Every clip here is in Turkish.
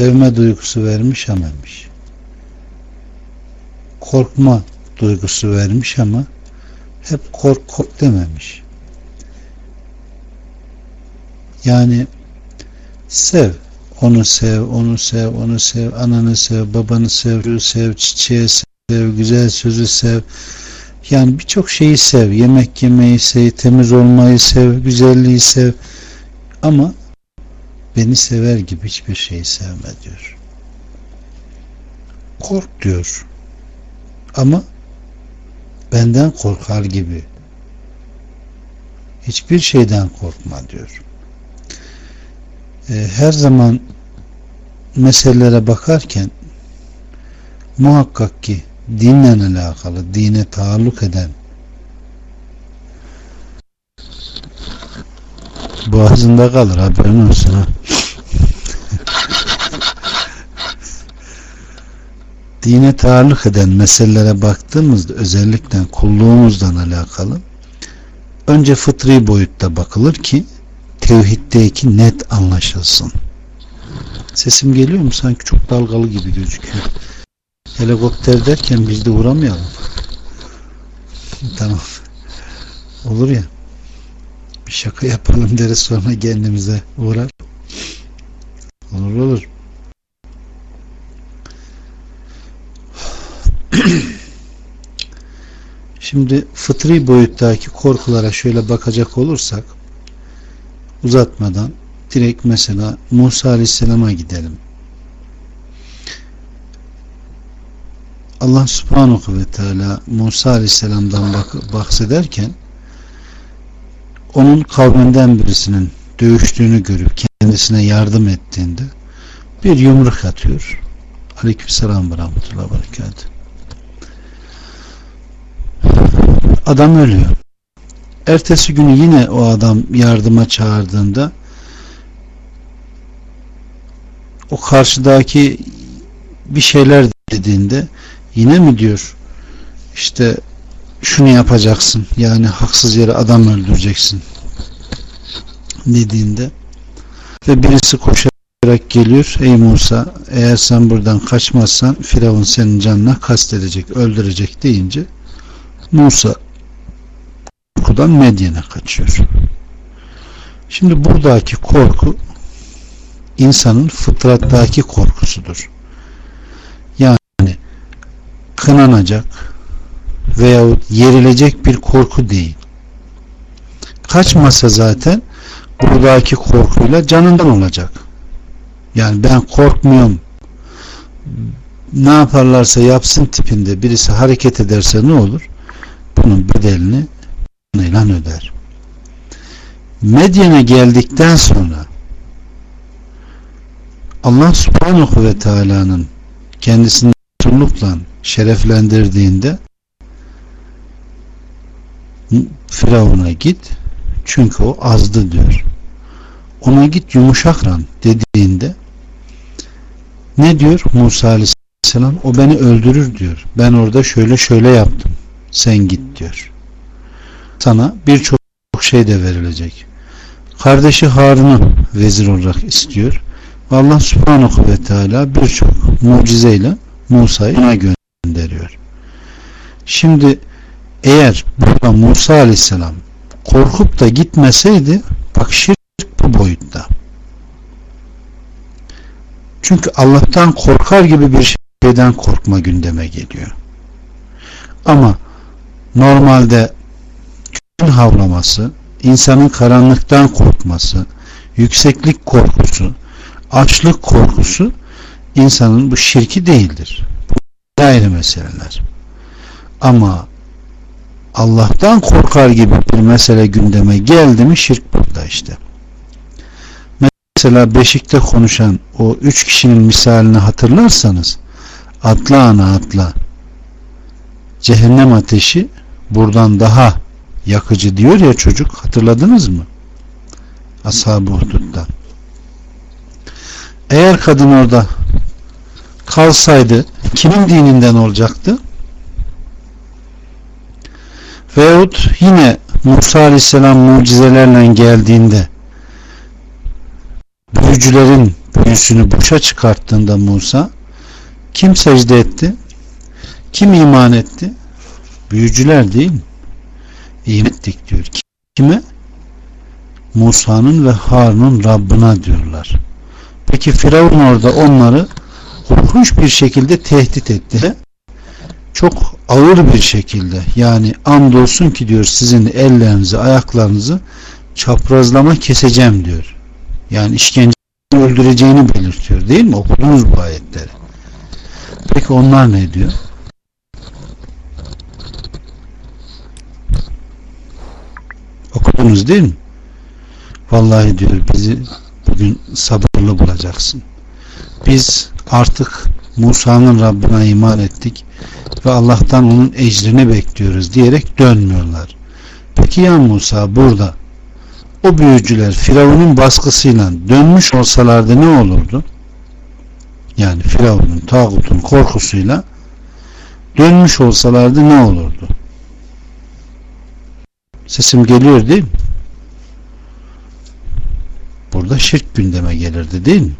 sevme duygusu vermiş ama demiş. Korkma duygusu vermiş ama hep kork kork dememiş. Yani sev. Onu sev, onu sev, onu sev, ananı sev, babanı sev, sev, çiçeği sev, güzel sözü sev. Yani birçok şeyi sev. Yemek yemeyi sev, temiz olmayı sev, güzelliği sev. Ama beni sever gibi hiçbir şeyi sevme diyor. Kork diyor. Ama benden korkar gibi. Hiçbir şeyden korkma diyor. Ee, her zaman meselelere bakarken muhakkak ki dinle alakalı, dine taalluk eden boğazında kalır haberin olsun ha. Dine taalluk eden meselelere baktığımızda özellikle kulluğumuzdan alakalı önce fıtri boyutta bakılır ki tevhiddeki net anlaşılsın. Sesim geliyor mu? Sanki çok dalgalı gibi gözüküyor. Helikopter derken biz de uğramayalım. Tamam. Olur ya. Bir şaka yapalım deriz sonra kendimize uğrar. Olur olur. Şimdi fıtri boyuttaki korkulara şöyle bakacak olursak uzatmadan direkt mesela Musa Aleyhisselam'a gidelim. Allah Subhanahu ve Teala Musa Aleyhisselam'dan bahsederken onun kavminden birisinin dövüştüğünü görüp kendisine yardım ettiğinde bir yumruk atıyor. Aleykümselam ve rahmetullahi ve berekatuhu. Adam ölüyor. Ertesi günü yine o adam yardıma çağırdığında o karşıdaki bir şeyler dediğinde yine mi diyor işte şunu yapacaksın yani haksız yere adam öldüreceksin dediğinde ve birisi koşarak geliyor ey Musa eğer sen buradan kaçmazsan Firavun senin canına kastedecek öldürecek deyince Musa korkudan Medyen'e kaçıyor. Şimdi buradaki korku insanın fıtrattaki korkusudur. Yani kınanacak veyahut yerilecek bir korku değil. Kaçmasa zaten buradaki korkuyla canından olacak. Yani ben korkmuyorum ne yaparlarsa yapsın tipinde birisi hareket ederse ne olur? Bunun bedelini ilan öder. Medyen'e geldikten sonra Allah subhanahu ve teala'nın kendisini Resullukla şereflendirdiğinde Firavun'a git çünkü o azdı diyor. Ona git yumuşakran dediğinde ne diyor Musa aleyhisselam o beni öldürür diyor. Ben orada şöyle şöyle yaptım. Sen git diyor sana birçok şey de verilecek. Kardeşi Harun'u vezir olarak istiyor. Allah subhanahu ve teala birçok mucizeyle Musa'yı gönderiyor. Şimdi eğer burada Musa aleyhisselam korkup da gitmeseydi bak şirk bu boyutta. Çünkü Allah'tan korkar gibi bir şeyden korkma gündeme geliyor. Ama normalde havlaması, insanın karanlıktan korkması, yükseklik korkusu, açlık korkusu insanın bu şirki değildir. Bu ayrı meseleler. Ama Allah'tan korkar gibi bir mesele gündeme geldi mi şirk burada işte. Mesela Beşik'te konuşan o üç kişinin misalini hatırlarsanız atla ana atla cehennem ateşi buradan daha yakıcı diyor ya çocuk hatırladınız mı? Ashab-ı Hudud'da. Eğer kadın orada kalsaydı kimin dininden olacaktı? Veyahut yine Musa Aleyhisselam mucizelerle geldiğinde büyücülerin büyüsünü boşa çıkarttığında Musa kim secde etti? Kim iman etti? Büyücüler değil mi? Ettik diyor. Kime? Musa'nın ve Harun'un Rabbına diyorlar. Peki Firavun orada onları korkunç bir şekilde tehdit etti. Çok ağır bir şekilde yani andolsun ki diyor sizin ellerinizi ayaklarınızı çaprazlama keseceğim diyor. Yani işkence öldüreceğini belirtiyor değil mi? Okudunuz bu ayetleri. Peki onlar ne diyor? Okudunuz değil mi? Vallahi diyor bizi bugün sabırlı bulacaksın. Biz artık Musa'nın Rabbine iman ettik ve Allah'tan onun ecrini bekliyoruz diyerek dönmüyorlar. Peki ya Musa burada o büyücüler Firavun'un baskısıyla dönmüş olsalardı ne olurdu? Yani Firavun'un tağutun korkusuyla dönmüş olsalardı ne olurdu? Sesim geliyor değil mi? Burada şirk gündeme gelirdi değil mi?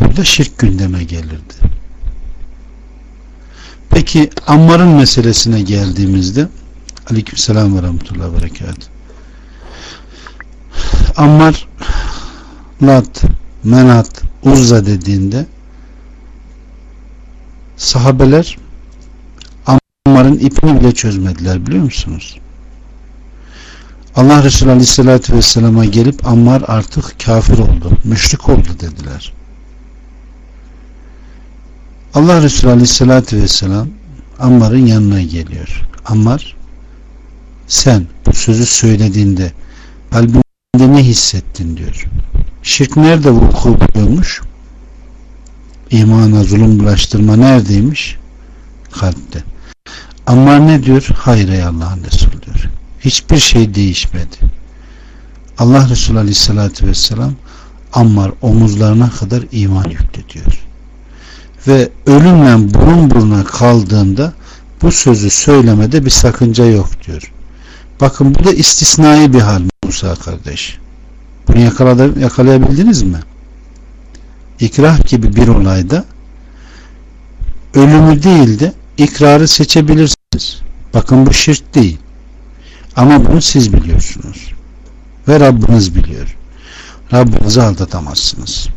Burada şirk gündeme gelirdi. Peki Ammar'ın meselesine geldiğimizde Aleykümselam ve Rahmetullah Berekat Ammar Lat, Menat, Uzza dediğinde sahabeler Ammar'ın ipini bile çözmediler biliyor musunuz? Allah Resulü Aleyhisselatü Vesselam'a gelip Ammar artık kafir oldu, müşrik oldu dediler. Allah Resulü Aleyhisselatü Vesselam Ammar'ın yanına geliyor. Ammar sen bu sözü söylediğinde kalbinde ne hissettin diyor. Şirk nerede vuku buluyormuş? İmana zulüm bulaştırma neredeymiş? Kalpte. Ammar ne diyor? Hayır ey Allah'ın Resulü diyor. Hiçbir şey değişmedi. Allah Resulü Aleyhisselatü Vesselam Ammar omuzlarına kadar iman yüklü diyor. Ve ölümle burun buruna kaldığında bu sözü söylemede bir sakınca yok diyor. Bakın bu da istisnai bir hal Musa kardeş. Bunu yakalayabildiniz mi? İkrah gibi bir olayda ölümü değil de ikrarı seçebilirsiniz. Bakın bu şirk değil. Ama bunu siz biliyorsunuz. Ve Rabbiniz biliyor. Rabbinizi aldatamazsınız.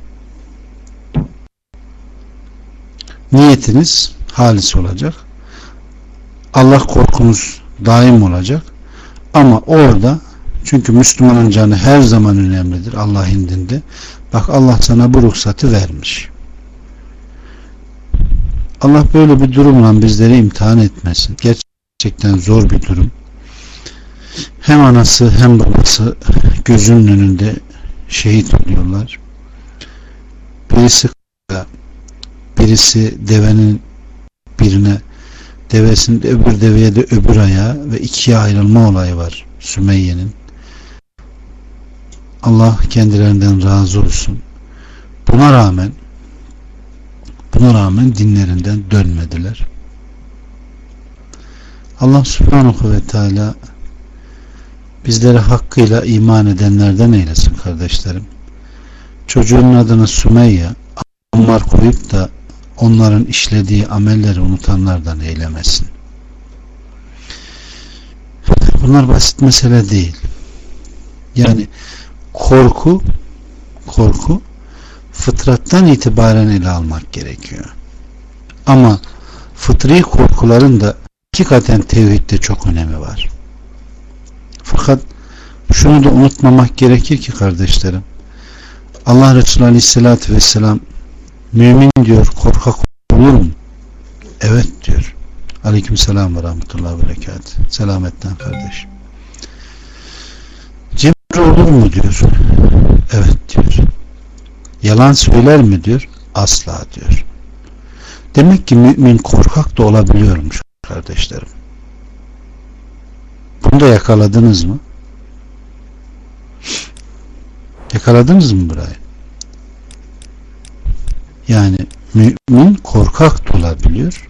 Niyetiniz halis olacak. Allah korkunuz daim olacak. Ama orada çünkü Müslümanın canı her zaman önemlidir Allah indinde. Bak Allah sana bu ruhsatı vermiş. Allah böyle bir durumla bizleri imtihan etmesin. Gerçekten zor bir durum. Hem anası hem babası gözünün önünde şehit oluyorlar. Birisi birisi devenin birine devesinin öbür deveye de öbür ayağı ve ikiye ayrılma olayı var Sümeyye'nin. Allah kendilerinden razı olsun. Buna rağmen buna rağmen dinlerinden dönmediler. Allah subhanahu ve teala bizleri hakkıyla iman edenlerden eylesin kardeşlerim. Çocuğun adını Sümeyye Ammar koyup da onların işlediği amelleri unutanlardan eylemesin. Bunlar basit mesele değil. Yani korku korku fıtrattan itibaren ele almak gerekiyor. Ama fıtri korkuların da hakikaten tevhidde çok önemi var. Fakat şunu da unutmamak gerekir ki kardeşlerim Allah Resulü Aleyhisselatü Vesselam mümin diyor korkak olur mu? Evet diyor. Aleyküm selam ve rahmetullah ve berekat. Selametten kardeş. Cimri olur mu diyor. Evet diyor. Yalan söyler mi diyor. Asla diyor. Demek ki mümin korkak da olabiliyormuş kardeşlerim. Bunu da yakaladınız mı? Yakaladınız mı burayı? Yani mümin korkak da olabiliyor,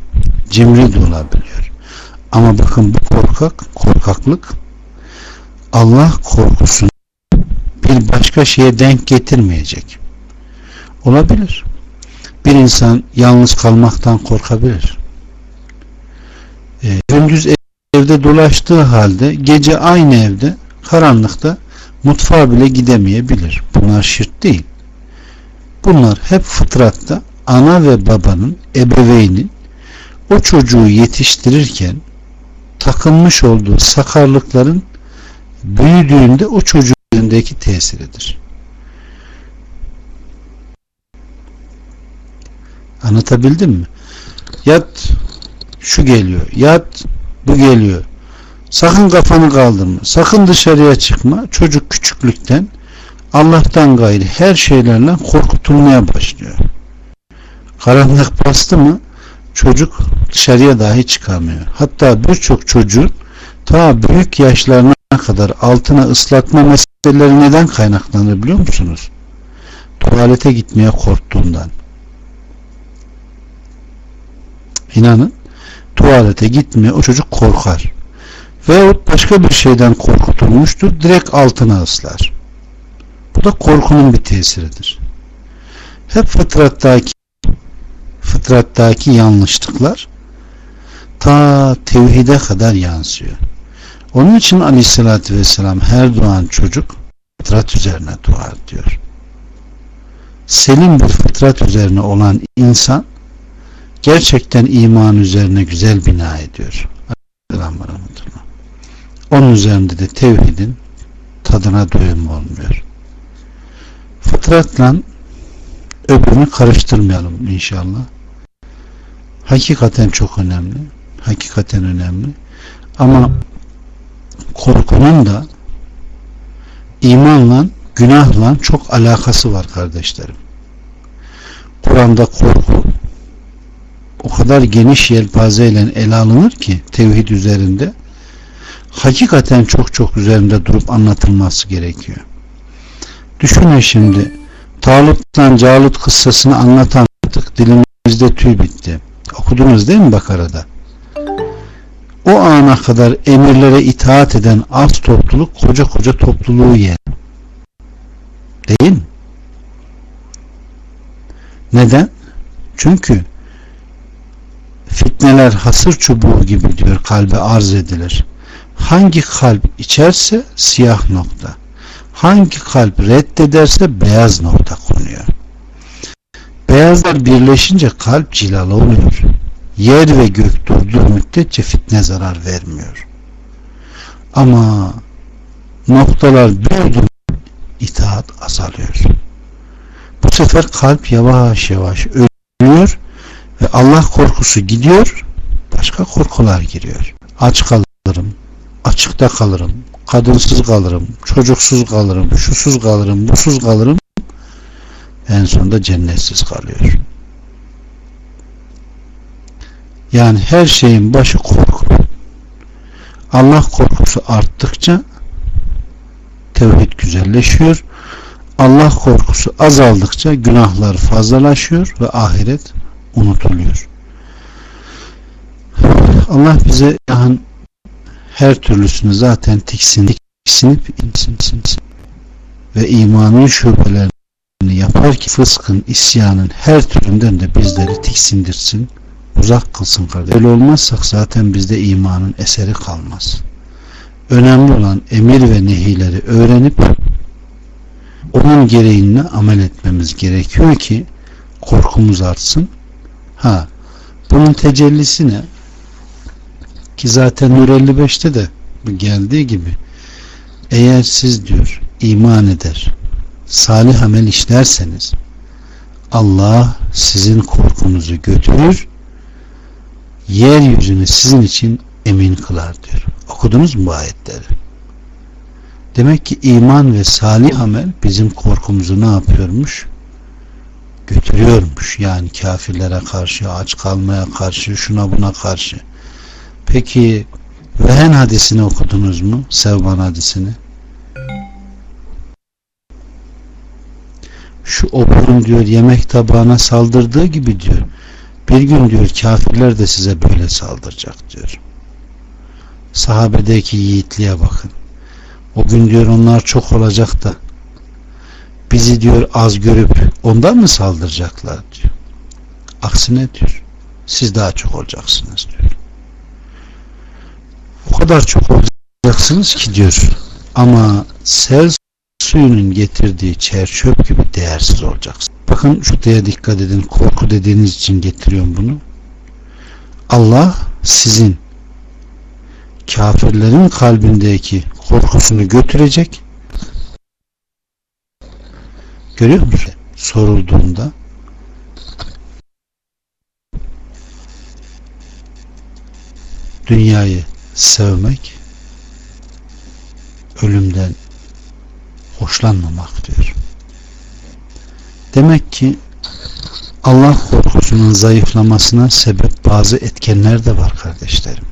cimri de olabiliyor. Ama bakın bu korkak, korkaklık Allah korkusunu bir başka şeye denk getirmeyecek. Olabilir. Bir insan yalnız kalmaktan korkabilir. E, gündüz evde dolaştığı halde gece aynı evde karanlıkta mutfağa bile gidemeyebilir. Bunlar şirk değil. Bunlar hep fıtratta ana ve babanın, ebeveynin o çocuğu yetiştirirken takılmış olduğu sakarlıkların büyüdüğünde o çocuğun üzerindeki tesiridir. Anlatabildim mi? Yat şu geliyor, yat bu geliyor. Sakın kafanı kaldırma, sakın dışarıya çıkma. Çocuk küçüklükten Allah'tan gayri her şeylerle korkutulmaya başlıyor. Karanlık bastı mı çocuk dışarıya dahi çıkamıyor. Hatta birçok çocuğun ta büyük yaşlarına kadar altına ıslatma meseleleri neden kaynaklanır biliyor musunuz? Tuvalete gitmeye korktuğundan. İnanın tuvalete gitmeye o çocuk korkar. Veyahut başka bir şeyden korkutulmuştur. Direkt altına ıslar. Bu da korkunun bir tesiridir. Hep fıtrattaki fıtrattaki yanlışlıklar ta tevhide kadar yansıyor. Onun için aleyhissalatü vesselam her doğan çocuk fıtrat üzerine dua diyor. Selim bir fıtrat üzerine olan insan gerçekten iman üzerine güzel bina ediyor. Onun üzerinde de tevhidin tadına doyum olmuyor. Fıtratla öbürünü karıştırmayalım inşallah. Hakikaten çok önemli. Hakikaten önemli. Ama korkunun da imanla, günahla çok alakası var kardeşlerim. Kur'an'da korku o kadar geniş yelpazeyle ele alınır ki tevhid üzerinde hakikaten çok çok üzerinde durup anlatılması gerekiyor. Düşünün şimdi Talut'tan Calut kıssasını anlatamadık. Dilimizde tüy bitti. Okudunuz değil mi Bakara'da? O ana kadar emirlere itaat eden az topluluk koca koca topluluğu yer. Değil mi? Neden? Çünkü fitneler hasır çubuğu gibi diyor kalbe arz edilir. Hangi kalp içerse siyah nokta. Hangi kalp reddederse beyaz nokta konuyor. Beyazlar birleşince kalp cilalı oluyor. Yer ve gök durduğu müddetçe fitne zarar vermiyor. Ama noktalar büyüdü itaat azalıyor. Bu sefer kalp yavaş yavaş ölüyor Allah korkusu gidiyor başka korkular giriyor. Aç kalırım, açıkta kalırım, kadınsız kalırım, çocuksuz kalırım, şusuz kalırım, busuz kalırım en sonunda cennetsiz kalıyor. Yani her şeyin başı korku. Allah korkusu arttıkça tevhid güzelleşiyor. Allah korkusu azaldıkça günahlar fazlalaşıyor ve ahiret unutuluyor. Allah bize yani her türlüsünü zaten tiksinip tiksinip ve imanın şubelerini yapar ki fıskın, isyanın her türünden de bizleri tiksindirsin, uzak kılsın kardeşim. Öyle olmazsak zaten bizde imanın eseri kalmaz. Önemli olan emir ve nehileri öğrenip onun gereğine amel etmemiz gerekiyor ki korkumuz artsın. Ha, bunun tecellisi ne? Ki zaten Nur 55'te de geldiği gibi eğer siz diyor iman eder salih amel işlerseniz Allah sizin korkunuzu götürür yeryüzünü sizin için emin kılar diyor. Okudunuz mu bu ayetleri? Demek ki iman ve salih amel bizim korkumuzu ne yapıyormuş? Götürüyormuş. Yani kafirlere karşı, aç kalmaya karşı, şuna buna karşı. Peki Vehen hadisini okudunuz mu? Sevban hadisini. Şu oburun diyor yemek tabağına saldırdığı gibi diyor. Bir gün diyor kafirler de size böyle saldıracak diyor. Sahabedeki yiğitliğe bakın. O gün diyor onlar çok olacak da bizi diyor az görüp ondan mı saldıracaklar diyor. Aksine diyor. Siz daha çok olacaksınız diyor. O kadar çok olacaksınız ki diyor. Ama sel suyunun getirdiği çer çöp gibi değersiz olacaksınız. Bakın şuraya dikkat edin. Korku dediğiniz için getiriyorum bunu. Allah sizin kafirlerin kalbindeki korkusunu götürecek. Görüyor musun? Sorulduğunda dünyayı sevmek ölümden hoşlanmamak diyor. Demek ki Allah korkusunun zayıflamasına sebep bazı etkenler de var kardeşlerim.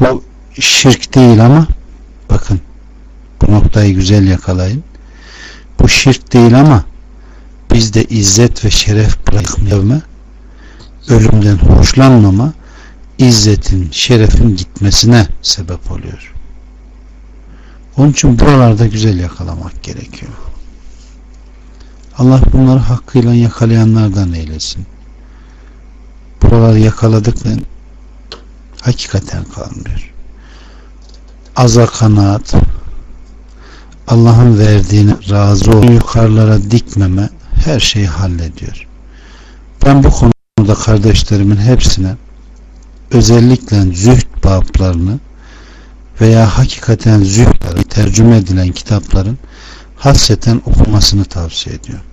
Bu şirk değil ama bakın bu noktayı güzel yakalayın. Bu şirk değil ama bizde izzet ve şeref bırakmama, ölümden hoşlanmama, izzetin, şerefin gitmesine sebep oluyor. Onun için buralarda güzel yakalamak gerekiyor. Allah bunları hakkıyla yakalayanlardan eylesin. Buraları yakaladık ve hakikaten kalmıyor. Aza kanaat, Allah'ın verdiğine razı ol, yukarılara dikmeme her şeyi hallediyor. Ben bu konuda kardeşlerimin hepsine özellikle zühd bablarını veya hakikaten zühdleri tercüme edilen kitapların hasreten okumasını tavsiye ediyorum.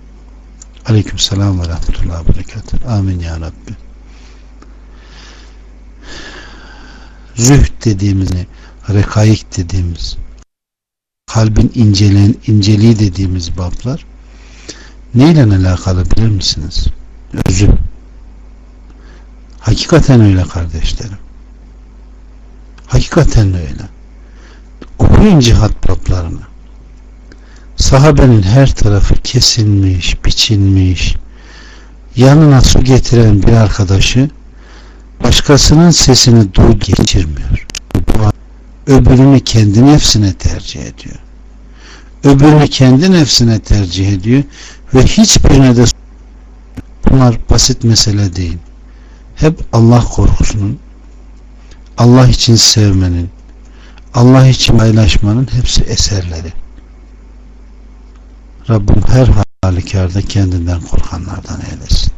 Aleyküm selam ve rahmetullahi ve. Amin ya Rabbi. Zühd dediğimiz ne? Rekaik dediğimiz kalbin incelen, inceliği dediğimiz bablar neyle alakalı bilir misiniz? Özü. Hakikaten öyle kardeşlerim. Hakikaten öyle. Okuyun cihat bablarını. Sahabenin her tarafı kesilmiş, biçilmiş. Yanına su getiren bir arkadaşı başkasının sesini duy geçirmiyor. Öbürünü kendi nefsine tercih ediyor. Öbürünü kendi nefsine tercih ediyor ve hiçbirine de bunlar basit mesele değil. Hep Allah korkusunun, Allah için sevmenin, Allah için paylaşmanın hepsi eserleri. Rabbim her halükarda kendinden korkanlardan eylesin.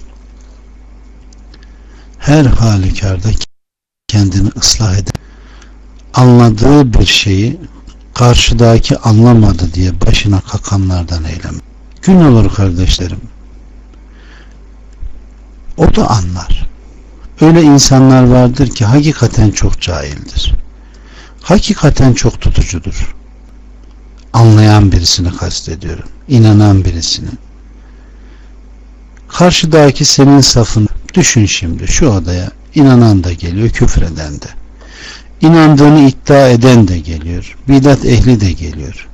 Her halükarda kendini ıslah eden, anladığı bir şeyi karşıdaki anlamadı diye başına kakanlardan eyleme. Gün olur kardeşlerim. O da anlar. Öyle insanlar vardır ki hakikaten çok cahildir. Hakikaten çok tutucudur. Anlayan birisini kastediyorum. İnanan birisini. Karşıdaki senin safın düşün şimdi şu odaya inanan da geliyor küfreden de. İnandığını iddia eden de geliyor. Bidat ehli de geliyor.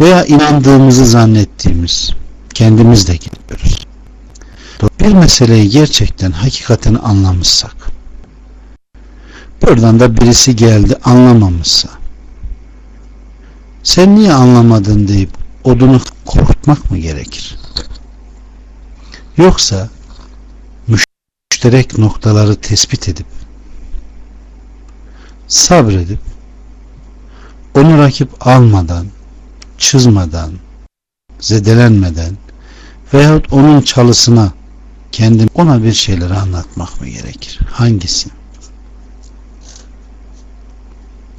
Veya inandığımızı zannettiğimiz kendimiz de geliyoruz. Bir meseleyi gerçekten hakikaten anlamışsak buradan da birisi geldi anlamamışsa sen niye anlamadın deyip odunu korkutmak mı gerekir? Yoksa müşterek noktaları tespit edip sabredip onu rakip almadan, çizmeden, zedelenmeden veyahut onun çalısına kendim ona bir şeyleri anlatmak mı gerekir? Hangisi?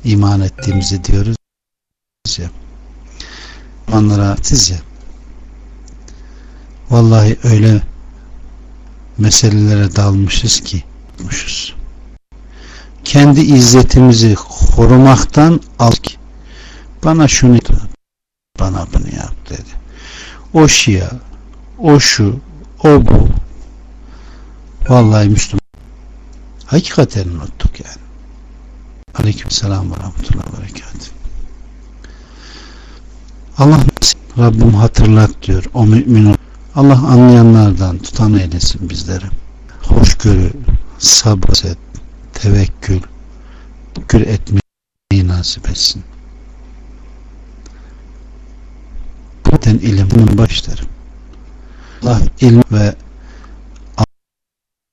İman ettiğimizi diyoruz ya. Onlara ya. Vallahi öyle meselelere dalmışız ki dalmışız kendi izzetimizi korumaktan al bana şunu bana bunu yap dedi. O şia, o şu, o bu. Vallahi Müslüman. Hakikaten unuttuk yani. Aleyküm selam ve rahmetullah ve. Allah Rabbim hatırlat diyor o mümin Allah anlayanlardan tutan eylesin bizleri. Hoşgörü, sabret, tevekkül, gül etmeyi nasip etsin. Zaten ilim başlarım. Allah ilm ve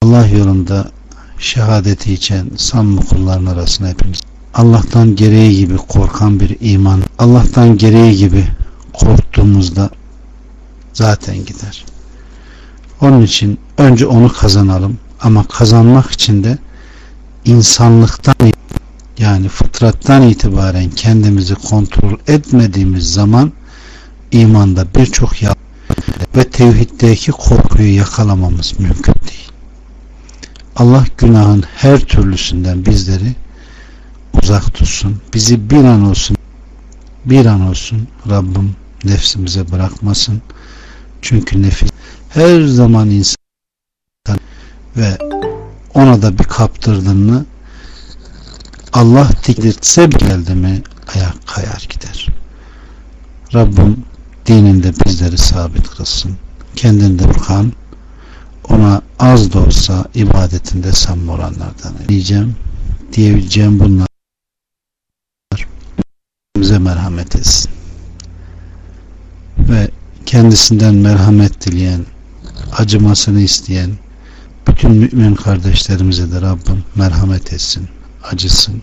Allah yolunda şehadeti içen samimi kulların arasına hepimiz Allah'tan gereği gibi korkan bir iman Allah'tan gereği gibi korktuğumuzda zaten gider. Onun için önce onu kazanalım ama kazanmak için de insanlıktan yani fıtrattan itibaren kendimizi kontrol etmediğimiz zaman imanda birçok ve tevhiddeki korkuyu yakalamamız mümkün değil. Allah günahın her türlüsünden bizleri uzak tutsun. Bizi bir an olsun bir an olsun Rabbim nefsimize bırakmasın. Çünkü nefis her zaman insan ve ona da bir kaptırdın mı Allah diktirtse geldi mi ayak kayar gider. Rabbim dininde bizleri sabit kılsın. Kendinde Kur'an ona az da olsa ibadetinde samimi olanlardan diyeceğim. Diyebileceğim bunlar bize merhamet etsin. Ve kendisinden merhamet dileyen, acımasını isteyen bütün mümin kardeşlerimize de Rabbim merhamet etsin, acısın,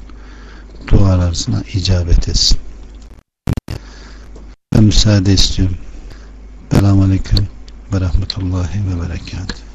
dualarına icabet etsin. Ben müsaade istiyorum. Selamun Aleyküm ve Rahmetullahi ve Berekatuhu.